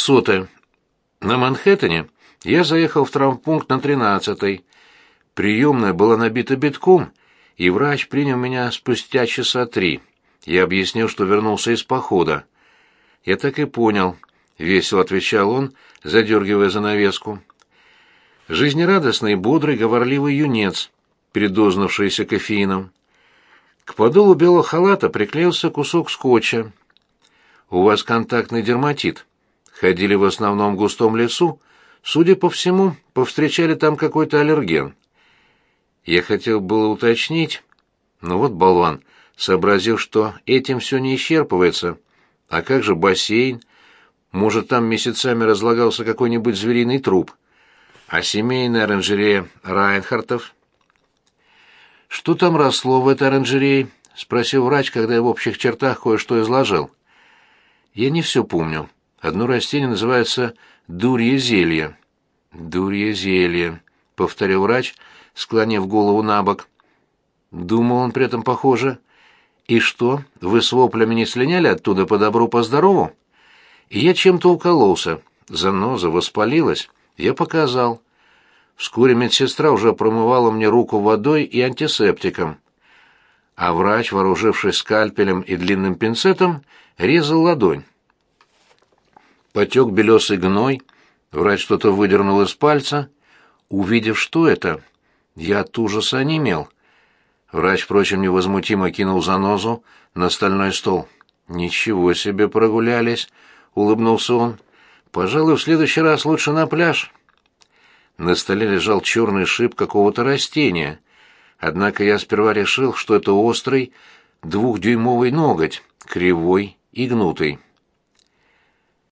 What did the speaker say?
Сотая. На Манхэттене я заехал в травмпункт на 13-й. Приемная была набита битком, и врач принял меня спустя часа три. Я объяснил, что вернулся из похода. Я так и понял, — весело отвечал он, задергивая занавеску. Жизнерадостный, бодрый, говорливый юнец, передознавшийся кофеином. К подолу белого халата приклеился кусок скотча. «У вас контактный дерматит», ходили в основном в густом лесу, судя по всему, повстречали там какой-то аллерген. Я хотел было уточнить, но вот болван сообразил, что этим все не исчерпывается. А как же бассейн? Может, там месяцами разлагался какой-нибудь звериный труп? А семейная оранжерея Райнхартов? «Что там росло в этой оранжерее?» — спросил врач, когда я в общих чертах кое-что изложил. «Я не все помню. Одно растение называется дурье зелье. Дурье зелье, повторил врач, склонив голову на бок. Думал он при этом похоже. И что, вы с воплями не слиняли оттуда по добру, по здорову? И я чем-то укололся. Заноза воспалилась. Я показал. Вскоре медсестра уже промывала мне руку водой и антисептиком. А врач, вооружившись скальпелем и длинным пинцетом, резал ладонь потек белесый гной, врач что-то выдернул из пальца. Увидев, что это, я от ужаса онемел. Врач, впрочем, невозмутимо кинул занозу на стальной стол. «Ничего себе прогулялись!» — улыбнулся он. «Пожалуй, в следующий раз лучше на пляж». На столе лежал черный шип какого-то растения. Однако я сперва решил, что это острый двухдюймовый ноготь, кривой и гнутый.